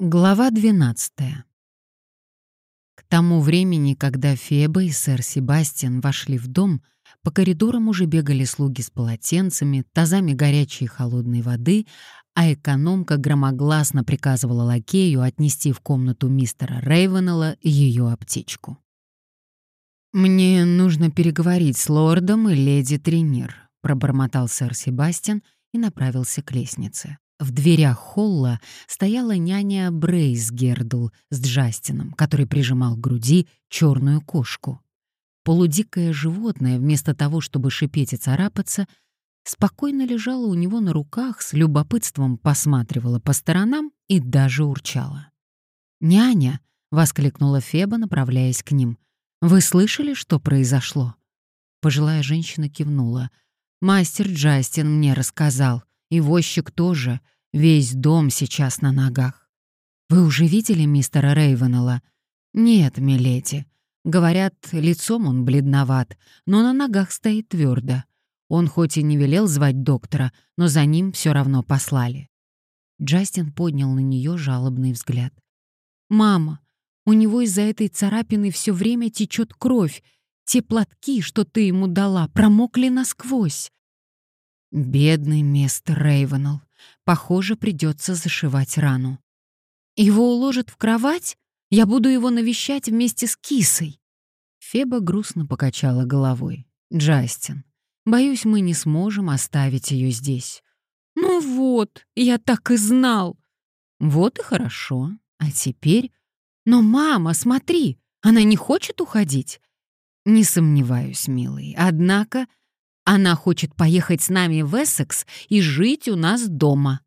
Глава 12. К тому времени, когда Феба и сэр Себастьян вошли в дом, по коридорам уже бегали слуги с полотенцами, тазами горячей и холодной воды, а экономка громогласно приказывала лакею отнести в комнату мистера Рейвенелла ее аптечку. «Мне нужно переговорить с лордом и леди Тренир», — пробормотал сэр Себастьян и направился к лестнице. В дверях холла стояла няня Брейс Гердл с Джастином, который прижимал к груди черную кошку. Полудикое животное, вместо того, чтобы шипеть и царапаться, спокойно лежало у него на руках, с любопытством посматривало по сторонам и даже урчало. «Няня!» — воскликнула Феба, направляясь к ним. «Вы слышали, что произошло?» Пожилая женщина кивнула. «Мастер Джастин мне рассказал. И возчик тоже. Весь дом сейчас на ногах. Вы уже видели мистера Рейвенелла? Нет, миледи. Говорят, лицом он бледноват, но на ногах стоит твердо. Он хоть и не велел звать доктора, но за ним все равно послали. Джастин поднял на нее жалобный взгляд. «Мама, у него из-за этой царапины все время течет кровь. Те платки, что ты ему дала, промокли насквозь. Бедный мистер Рейвенелл. Похоже, придется зашивать рану. Его уложат в кровать? Я буду его навещать вместе с кисой. Феба грустно покачала головой. Джастин, боюсь, мы не сможем оставить ее здесь. Ну вот, я так и знал. Вот и хорошо. А теперь... Но, мама, смотри, она не хочет уходить. Не сомневаюсь, милый. Однако она хочет поехать с нами в Эссекс и жить у нас дома».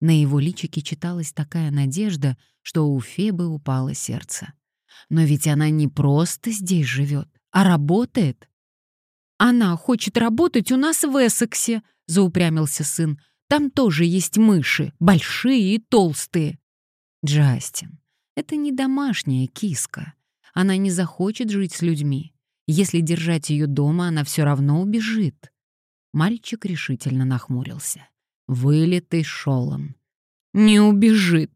На его личике читалась такая надежда, что у Фебы упало сердце. Но ведь она не просто здесь живет, а работает. «Она хочет работать у нас в Эссексе», — заупрямился сын. «Там тоже есть мыши, большие и толстые». «Джастин, это не домашняя киска. Она не захочет жить с людьми. Если держать ее дома, она все равно убежит. Мальчик решительно нахмурился. Вылитый шолом. Не убежит.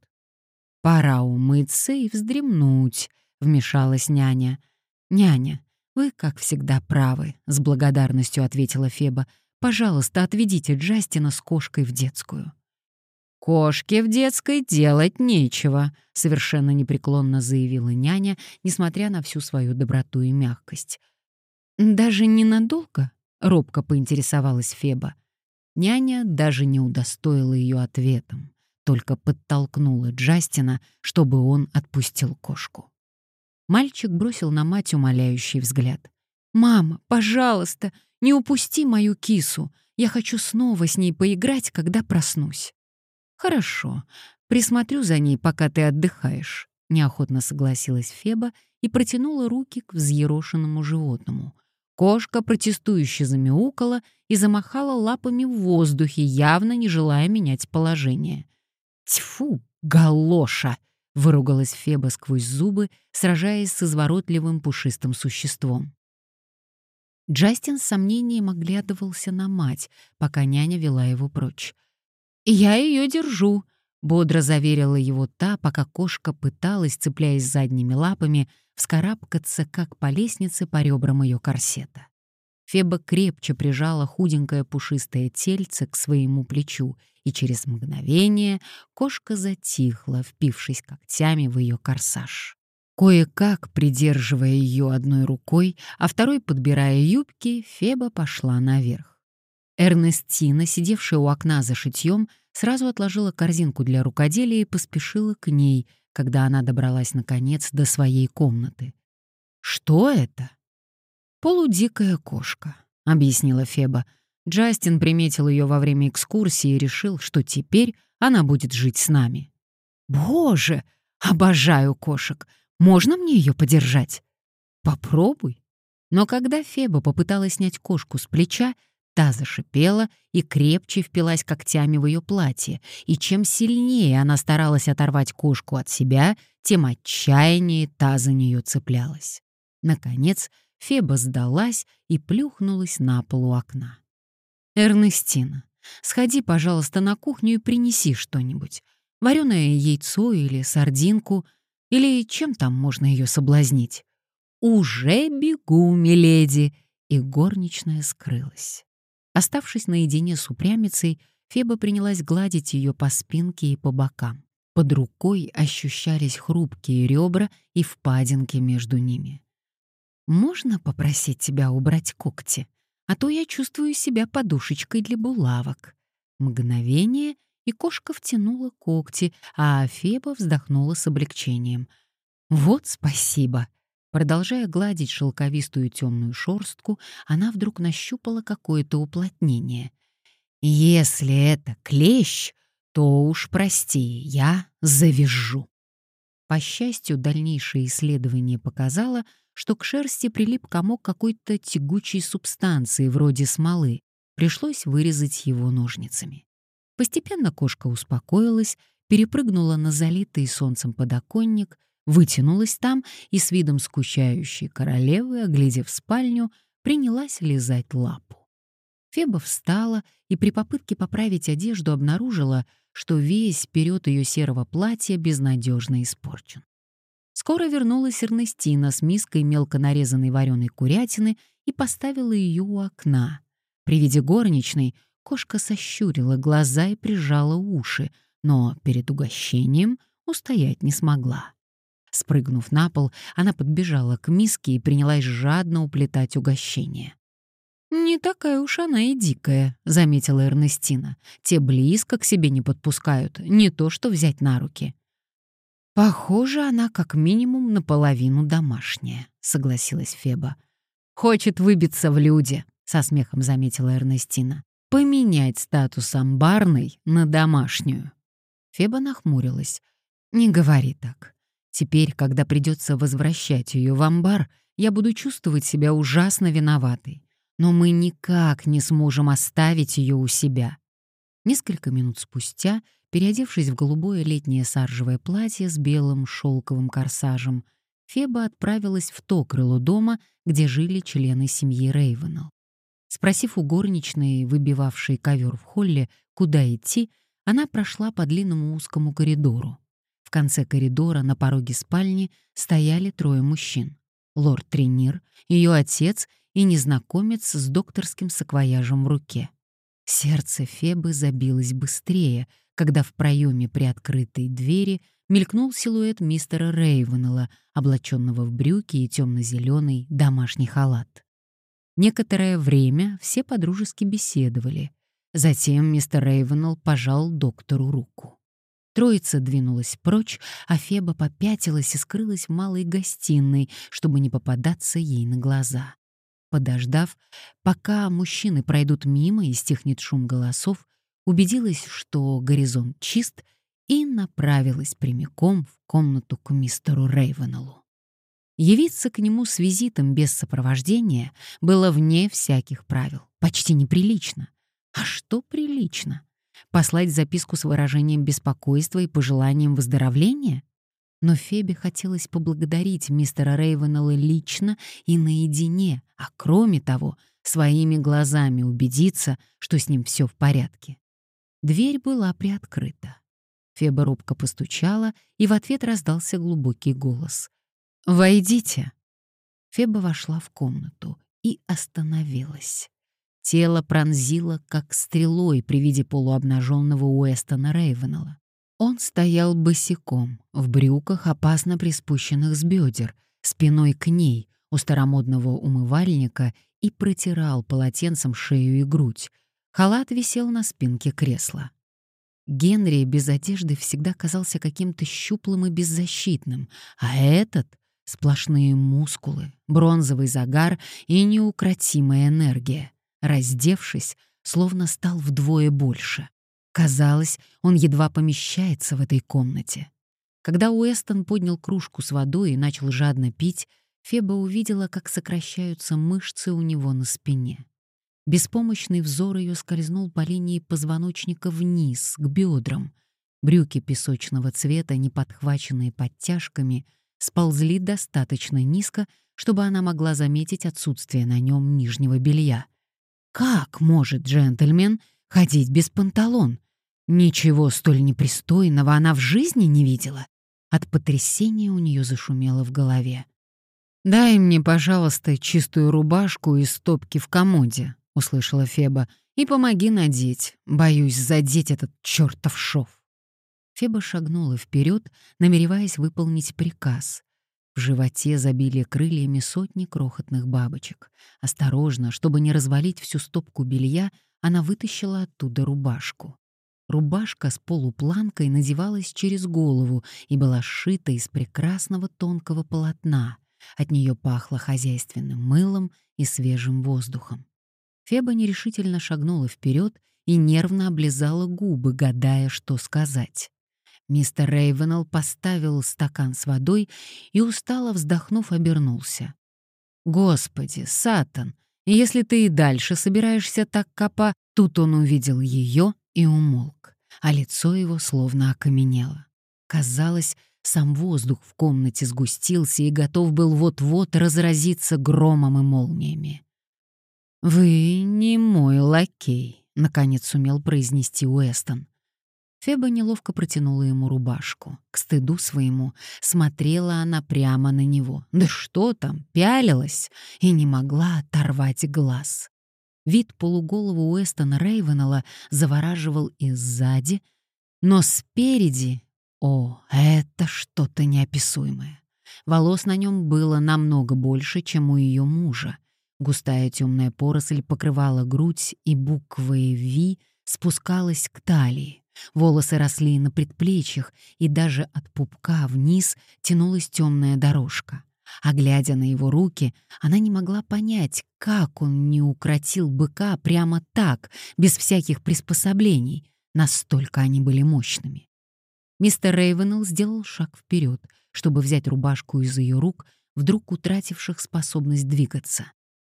Пора умыться и вздремнуть, вмешалась няня. Няня, вы, как всегда, правы, с благодарностью ответила Феба. Пожалуйста, отведите Джастина с кошкой в детскую. «Кошке в детской делать нечего», — совершенно непреклонно заявила няня, несмотря на всю свою доброту и мягкость. «Даже ненадолго?» — робко поинтересовалась Феба. Няня даже не удостоила ее ответом, только подтолкнула Джастина, чтобы он отпустил кошку. Мальчик бросил на мать умоляющий взгляд. «Мама, пожалуйста, не упусти мою кису. Я хочу снова с ней поиграть, когда проснусь». «Хорошо, присмотрю за ней, пока ты отдыхаешь», — неохотно согласилась Феба и протянула руки к взъерошенному животному. Кошка протестующе замяукала и замахала лапами в воздухе, явно не желая менять положение. «Тьфу, галоша!» — выругалась Феба сквозь зубы, сражаясь с изворотливым пушистым существом. Джастин с сомнением оглядывался на мать, пока няня вела его прочь. «Я ее держу», — бодро заверила его та, пока кошка пыталась, цепляясь задними лапами, вскарабкаться, как по лестнице по ребрам ее корсета. Феба крепче прижала худенькое пушистое тельце к своему плечу, и через мгновение кошка затихла, впившись когтями в ее корсаж. Кое-как, придерживая ее одной рукой, а второй подбирая юбки, Феба пошла наверх. Эрнестина, сидевшая у окна за шитьем, сразу отложила корзинку для рукоделия и поспешила к ней, когда она добралась, наконец, до своей комнаты. «Что это?» «Полудикая кошка», — объяснила Феба. Джастин приметил ее во время экскурсии и решил, что теперь она будет жить с нами. «Боже, обожаю кошек! Можно мне ее подержать?» «Попробуй». Но когда Феба попыталась снять кошку с плеча, Та зашипела и крепче впилась когтями в ее платье, и чем сильнее она старалась оторвать кошку от себя, тем отчаяннее та за нее цеплялась. Наконец, Феба сдалась и плюхнулась на пол у окна. «Эрнестина, сходи, пожалуйста, на кухню и принеси что-нибудь. Вареное яйцо или сардинку, или чем там можно ее соблазнить? «Уже бегу, миледи!» И горничная скрылась. Оставшись наедине с упрямицей, Феба принялась гладить ее по спинке и по бокам. Под рукой ощущались хрупкие ребра и впадинки между ними. «Можно попросить тебя убрать когти? А то я чувствую себя подушечкой для булавок». Мгновение, и кошка втянула когти, а Феба вздохнула с облегчением. «Вот спасибо!» Продолжая гладить шелковистую темную шорстку, она вдруг нащупала какое-то уплотнение. «Если это клещ, то уж прости, я завяжу». По счастью, дальнейшее исследование показало, что к шерсти прилип комок какой-то тягучей субстанции вроде смолы. Пришлось вырезать его ножницами. Постепенно кошка успокоилась, перепрыгнула на залитый солнцем подоконник, вытянулась там и с видом скучающей королевы, оглядев спальню, принялась лизать лапу. Феба встала и при попытке поправить одежду обнаружила, что весь вперед ее серого платья безнадежно испорчен. Скоро вернулась Эрнестина с миской мелко нарезанной вареной курятины и поставила ее у окна. При виде горничной кошка сощурила глаза и прижала уши, но перед угощением устоять не смогла. Спрыгнув на пол, она подбежала к миске и принялась жадно уплетать угощение. «Не такая уж она и дикая», — заметила Эрнестина. «Те близко к себе не подпускают, не то что взять на руки». «Похоже, она как минимум наполовину домашняя», — согласилась Феба. «Хочет выбиться в люди», — со смехом заметила Эрнестина. «Поменять статус амбарной на домашнюю». Феба нахмурилась. «Не говори так. Теперь, когда придется возвращать ее в амбар, я буду чувствовать себя ужасно виноватой но мы никак не сможем оставить ее у себя. Несколько минут спустя, переодевшись в голубое летнее саржевое платье с белым шелковым корсажем, Феба отправилась в то крыло дома, где жили члены семьи Рейвенелл. Спросив у горничной, выбивавшей ковер в холле, куда идти, она прошла по длинному узкому коридору. Конце коридора на пороге спальни стояли трое мужчин. Лорд Тренир, ее отец и незнакомец с докторским саквояжем в руке. Сердце Фебы забилось быстрее, когда в проеме приоткрытой двери мелькнул силуэт мистера Рейвенелла, облаченного в брюки и темно-зеленый домашний халат. Некоторое время все подружески беседовали. Затем мистер Рейвенелл пожал доктору руку. Троица двинулась прочь, а Феба попятилась и скрылась в малой гостиной, чтобы не попадаться ей на глаза. Подождав, пока мужчины пройдут мимо и стихнет шум голосов, убедилась, что горизонт чист, и направилась прямиком в комнату к мистеру Рейвенеллу. Явиться к нему с визитом без сопровождения было вне всяких правил, почти неприлично. А что прилично? Послать записку с выражением беспокойства и пожеланием выздоровления? Но Фебе хотелось поблагодарить мистера Рейвенелла лично и наедине, а кроме того, своими глазами убедиться, что с ним все в порядке. Дверь была приоткрыта. Феба робко постучала, и в ответ раздался глубокий голос. «Войдите!» Феба вошла в комнату и остановилась. Тело пронзило, как стрелой при виде полуобнаженного Уэстона Рейвенелла. Он стоял босиком, в брюках, опасно приспущенных с бедер, спиной к ней, у старомодного умывальника и протирал полотенцем шею и грудь. Халат висел на спинке кресла. Генри без одежды всегда казался каким-то щуплым и беззащитным, а этот — сплошные мускулы, бронзовый загар и неукротимая энергия. Раздевшись, словно стал вдвое больше. Казалось, он едва помещается в этой комнате. Когда Уэстон поднял кружку с водой и начал жадно пить, Феба увидела, как сокращаются мышцы у него на спине. Беспомощный взор ее скользнул по линии позвоночника вниз, к бедрам. Брюки песочного цвета, не подхваченные подтяжками, сползли достаточно низко, чтобы она могла заметить отсутствие на нем нижнего белья. Как может джентльмен ходить без панталон? Ничего столь непристойного она в жизни не видела. От потрясения у нее зашумело в голове. «Дай мне, пожалуйста, чистую рубашку из стопки в комоде», — услышала Феба, «и помоги надеть. Боюсь задеть этот чертов шов». Феба шагнула вперед, намереваясь выполнить приказ. В животе забили крыльями сотни крохотных бабочек. Осторожно, чтобы не развалить всю стопку белья, она вытащила оттуда рубашку. Рубашка с полупланкой надевалась через голову и была сшита из прекрасного тонкого полотна. От нее пахло хозяйственным мылом и свежим воздухом. Феба нерешительно шагнула вперед и нервно облизала губы, гадая, что сказать. Мистер Рейвенелл поставил стакан с водой и, устало вздохнув, обернулся. «Господи, Сатан, если ты и дальше собираешься так копа...» Тут он увидел ее и умолк, а лицо его словно окаменело. Казалось, сам воздух в комнате сгустился и готов был вот-вот разразиться громом и молниями. «Вы не мой лакей», — наконец сумел произнести Уэстон. Феба неловко протянула ему рубашку. К стыду своему смотрела она прямо на него. Да что там, пялилась и не могла оторвать глаз. Вид полуголого Уэстона Рейвенелла завораживал и сзади, но спереди... О, это что-то неописуемое. Волос на нем было намного больше, чем у ее мужа. Густая темная поросль покрывала грудь, и буквой «Ви» спускалась к талии. Волосы росли на предплечьях, и даже от пупка вниз тянулась темная дорожка. А глядя на его руки, она не могла понять, как он не укротил быка прямо так, без всяких приспособлений. Настолько они были мощными. Мистер Рейвенелл сделал шаг вперед, чтобы взять рубашку из ее рук, вдруг утративших способность двигаться.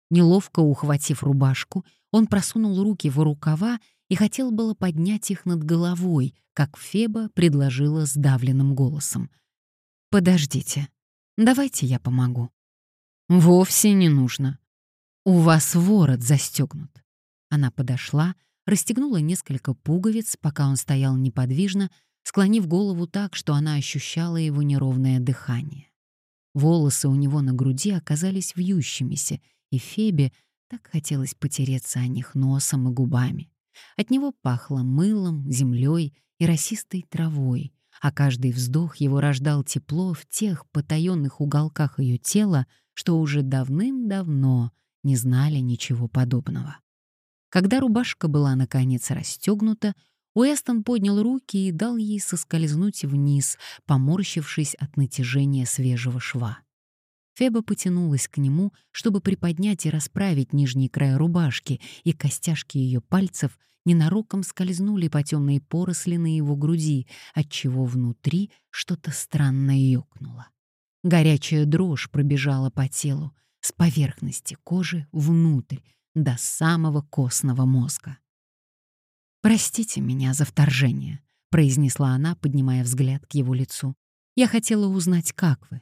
Неловко ухватив рубашку, он просунул руки в рукава и хотел было поднять их над головой, как Феба предложила сдавленным голосом. «Подождите, давайте я помогу». «Вовсе не нужно. У вас ворот застегнут». Она подошла, расстегнула несколько пуговиц, пока он стоял неподвижно, склонив голову так, что она ощущала его неровное дыхание. Волосы у него на груди оказались вьющимися, и Фебе так хотелось потереться о них носом и губами. От него пахло мылом, землей и росистой травой, а каждый вздох его рождал тепло в тех потаенных уголках ее тела, что уже давным-давно не знали ничего подобного. Когда рубашка была наконец расстегнута, Уэстон поднял руки и дал ей соскользнуть вниз, поморщившись от натяжения свежего шва. Феба потянулась к нему, чтобы приподнять и расправить нижний край рубашки, и костяшки ее пальцев ненароком скользнули по темной поросли на его груди, отчего внутри что-то странно ёкнуло. Горячая дрожь пробежала по телу, с поверхности кожи внутрь, до самого костного мозга. «Простите меня за вторжение», — произнесла она, поднимая взгляд к его лицу. «Я хотела узнать, как вы.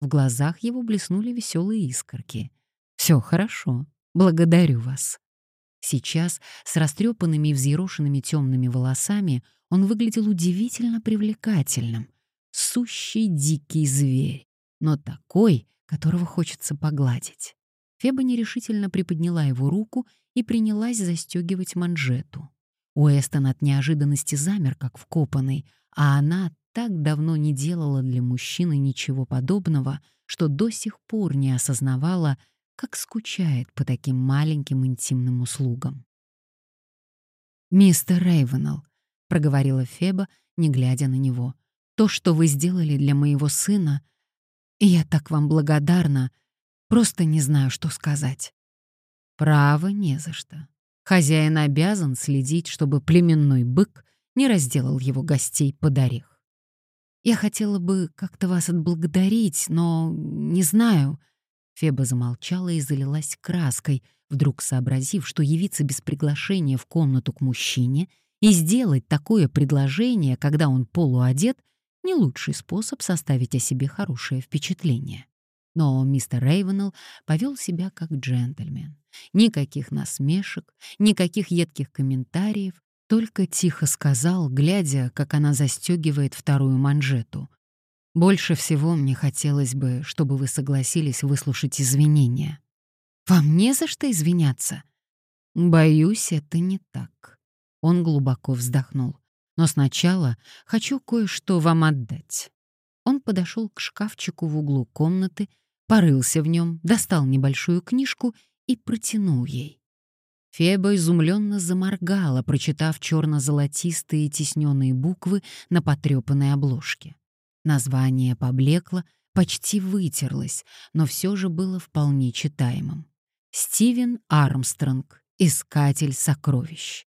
В глазах его блеснули веселые искорки. «Все хорошо. Благодарю вас». Сейчас, с растрепанными и взъерошенными темными волосами, он выглядел удивительно привлекательным. Сущий дикий зверь, но такой, которого хочется погладить. Феба нерешительно приподняла его руку и принялась застегивать манжету. Уэстон от неожиданности замер, как вкопанный, а она так давно не делала для мужчины ничего подобного, что до сих пор не осознавала, как скучает по таким маленьким интимным услугам. «Мистер Рейвенелл», — проговорила Феба, не глядя на него, — «то, что вы сделали для моего сына, я так вам благодарна, просто не знаю, что сказать». «Право не за что. Хозяин обязан следить, чтобы племенной бык не разделал его гостей под орех. Я хотела бы как-то вас отблагодарить, но не знаю». Феба замолчала и залилась краской, вдруг сообразив, что явиться без приглашения в комнату к мужчине и сделать такое предложение, когда он полуодет, не лучший способ составить о себе хорошее впечатление. Но мистер Рейвенелл повел себя как джентльмен. Никаких насмешек, никаких едких комментариев, Только тихо сказал, глядя, как она застегивает вторую манжету. «Больше всего мне хотелось бы, чтобы вы согласились выслушать извинения». «Вам не за что извиняться?» «Боюсь, это не так». Он глубоко вздохнул. «Но сначала хочу кое-что вам отдать». Он подошел к шкафчику в углу комнаты, порылся в нем, достал небольшую книжку и протянул ей. Феба изумленно заморгала, прочитав черно-золотистые тисненные буквы на потрепанной обложке. Название поблекло, почти вытерлось, но все же было вполне читаемым. Стивен Армстронг, искатель сокровищ.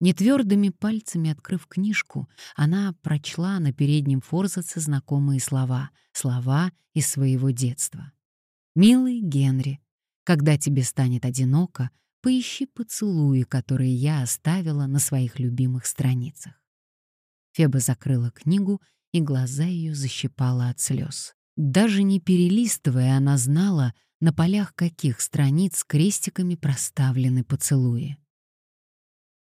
Нетвердыми пальцами открыв книжку, она прочла на переднем форзаце знакомые слова, слова из своего детства. «Милый Генри, когда тебе станет одиноко, поищи поцелуи, которые я оставила на своих любимых страницах». Феба закрыла книгу, и глаза ее защипала от слез. Даже не перелистывая, она знала, на полях каких страниц крестиками проставлены поцелуи.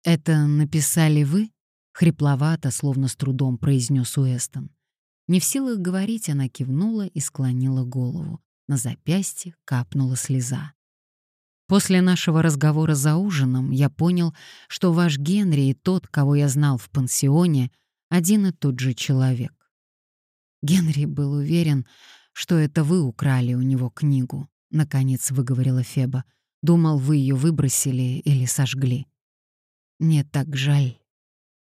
«Это написали вы?» — хрипловато, словно с трудом произнес Уэстон. Не в силах говорить, она кивнула и склонила голову. На запястье капнула слеза. После нашего разговора за ужином я понял, что ваш Генри и тот, кого я знал в пансионе, один и тот же человек. Генри был уверен, что это вы украли у него книгу, наконец выговорила Феба. Думал, вы ее выбросили или сожгли. «Мне так жаль».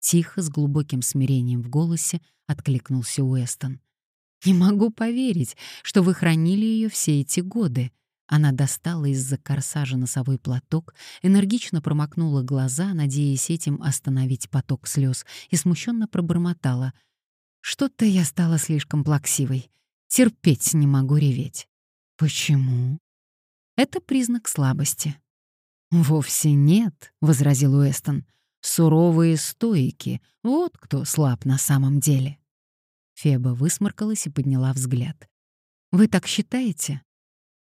Тихо, с глубоким смирением в голосе, откликнулся Уэстон. «Не могу поверить, что вы хранили ее все эти годы». Она достала из-за корсажа носовой платок, энергично промокнула глаза, надеясь этим остановить поток слез, и смущенно пробормотала. «Что-то я стала слишком плаксивой. Терпеть не могу реветь». «Почему?» «Это признак слабости. «Вовсе нет», — возразил Уэстон. «Суровые стойки. Вот кто слаб на самом деле». Феба высморкалась и подняла взгляд. «Вы так считаете?»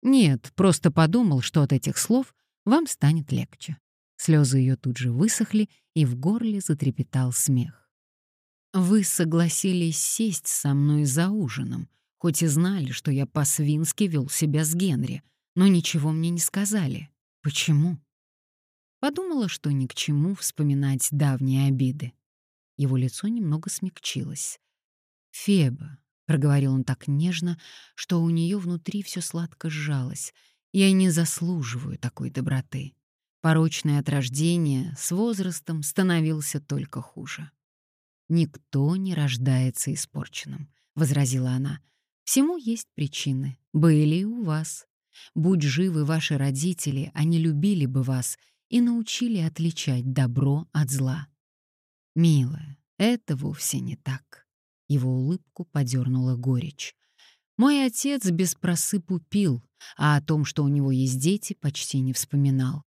«Нет, просто подумал, что от этих слов вам станет легче». Слезы ее тут же высохли, и в горле затрепетал смех. «Вы согласились сесть со мной за ужином, хоть и знали, что я по-свински вел себя с Генри, но ничего мне не сказали. Почему?» Подумала, что ни к чему вспоминать давние обиды. Его лицо немного смягчилось. «Феба», — проговорил он так нежно, что у нее внутри все сладко сжалось. «Я не заслуживаю такой доброты. Порочное от рождения с возрастом становился только хуже». «Никто не рождается испорченным», — возразила она. «Всему есть причины. Были и у вас. Будь живы ваши родители, они любили бы вас и научили отличать добро от зла. «Милая, это вовсе не так». Его улыбку подернула горечь. «Мой отец без просыпу пил, а о том, что у него есть дети, почти не вспоминал.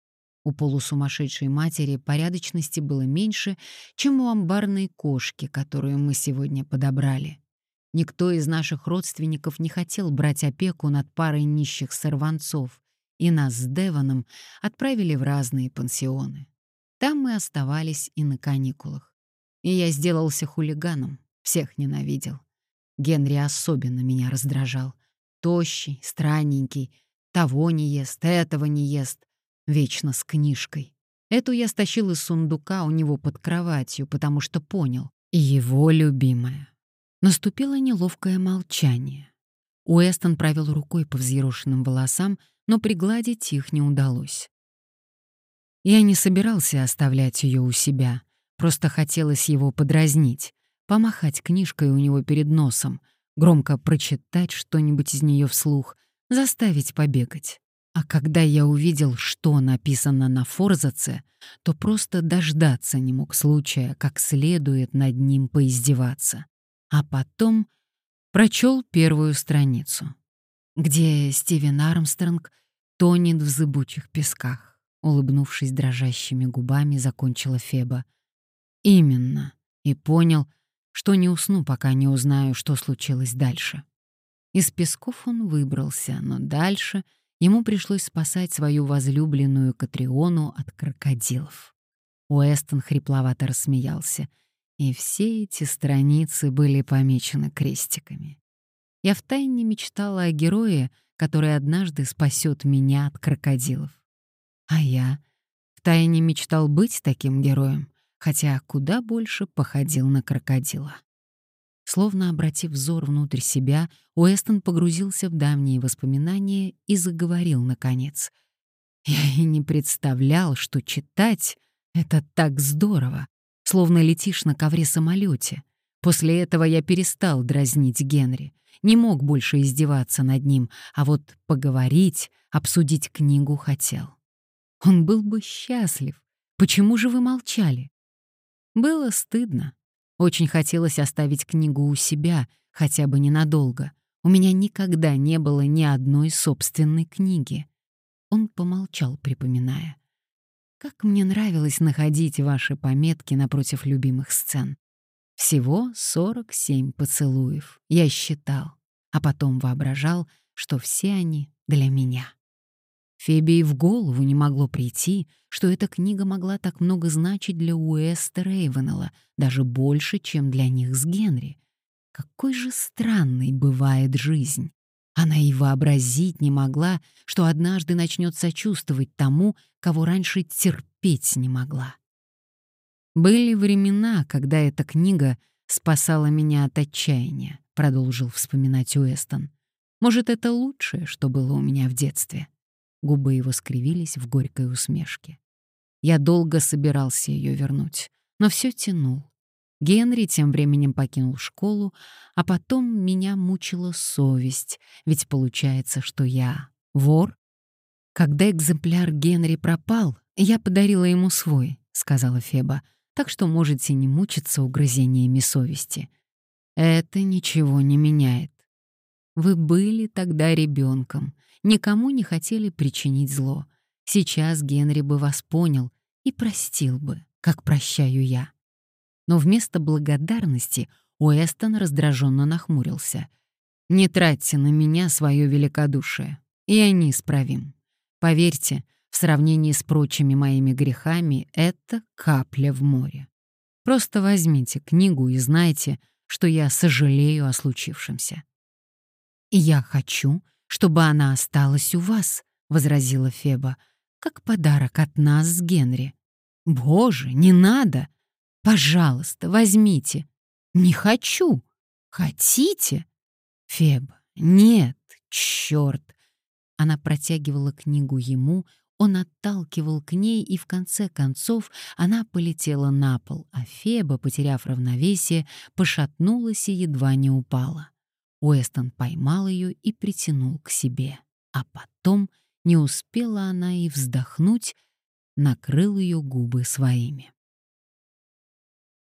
У полусумасшедшей матери порядочности было меньше, чем у амбарной кошки, которую мы сегодня подобрали. Никто из наших родственников не хотел брать опеку над парой нищих сорванцов, и нас с Девоном отправили в разные пансионы. Там мы оставались и на каникулах. И я сделался хулиганом, всех ненавидел. Генри особенно меня раздражал. Тощий, странненький, того не ест, этого не ест. Вечно с книжкой. Эту я стащил из сундука у него под кроватью, потому что понял. Его любимая. Наступило неловкое молчание. Уэстон провел рукой по взъерошенным волосам, но пригладить их не удалось. Я не собирался оставлять ее у себя, просто хотелось его подразнить, помахать книжкой у него перед носом, громко прочитать что-нибудь из нее вслух, заставить побегать. А когда я увидел, что написано на форзаце, то просто дождаться не мог случая, как следует над ним поиздеваться. А потом прочел первую страницу где Стивен Армстронг тонет в зыбучих песках, улыбнувшись дрожащими губами, закончила Феба. Именно. И понял, что не усну, пока не узнаю, что случилось дальше. Из песков он выбрался, но дальше ему пришлось спасать свою возлюбленную Катриону от крокодилов. Уэстон хрипловато рассмеялся. И все эти страницы были помечены крестиками. Я втайне мечтала о герое, который однажды спасет меня от крокодилов. А я втайне мечтал быть таким героем, хотя куда больше походил на крокодила. Словно обратив взор внутрь себя, Уэстон погрузился в давние воспоминания и заговорил, наконец. «Я и не представлял, что читать — это так здорово, словно летишь на ковре-самолете. После этого я перестал дразнить Генри, не мог больше издеваться над ним, а вот поговорить, обсудить книгу хотел. Он был бы счастлив. Почему же вы молчали? Было стыдно. Очень хотелось оставить книгу у себя, хотя бы ненадолго. У меня никогда не было ни одной собственной книги. Он помолчал, припоминая. Как мне нравилось находить ваши пометки напротив любимых сцен. Всего 47 поцелуев, я считал, а потом воображал, что все они для меня. Фебе и в голову не могло прийти, что эта книга могла так много значить для Уэста Рейвенелла, даже больше, чем для них с Генри. Какой же странной бывает жизнь. Она и вообразить не могла, что однажды начнет сочувствовать тому, кого раньше терпеть не могла. «Были времена, когда эта книга спасала меня от отчаяния», — продолжил вспоминать Уэстон. «Может, это лучшее, что было у меня в детстве?» Губы его скривились в горькой усмешке. Я долго собирался ее вернуть, но все тянул. Генри тем временем покинул школу, а потом меня мучила совесть, ведь получается, что я вор. Когда экземпляр Генри пропал, я подарила ему свой, сказала Феба так что можете не мучиться угрызениями совести. Это ничего не меняет. Вы были тогда ребенком, никому не хотели причинить зло. Сейчас Генри бы вас понял и простил бы, как прощаю я. Но вместо благодарности Уэстон раздраженно нахмурился. «Не тратьте на меня свое великодушие, и не исправим. Поверьте, в сравнении с прочими моими грехами это капля в море. Просто возьмите книгу и знайте, что я сожалею о случившемся. «И я хочу, чтобы она осталась у вас», — возразила Феба, «как подарок от нас с Генри». «Боже, не надо! Пожалуйста, возьмите». «Не хочу». «Хотите?» «Феба, нет, черт!» Она протягивала книгу ему, он отталкивал к ней, и в конце концов она полетела на пол, а Феба, потеряв равновесие, пошатнулась и едва не упала. Уэстон поймал ее и притянул к себе, а потом, не успела она и вздохнуть, накрыл ее губы своими.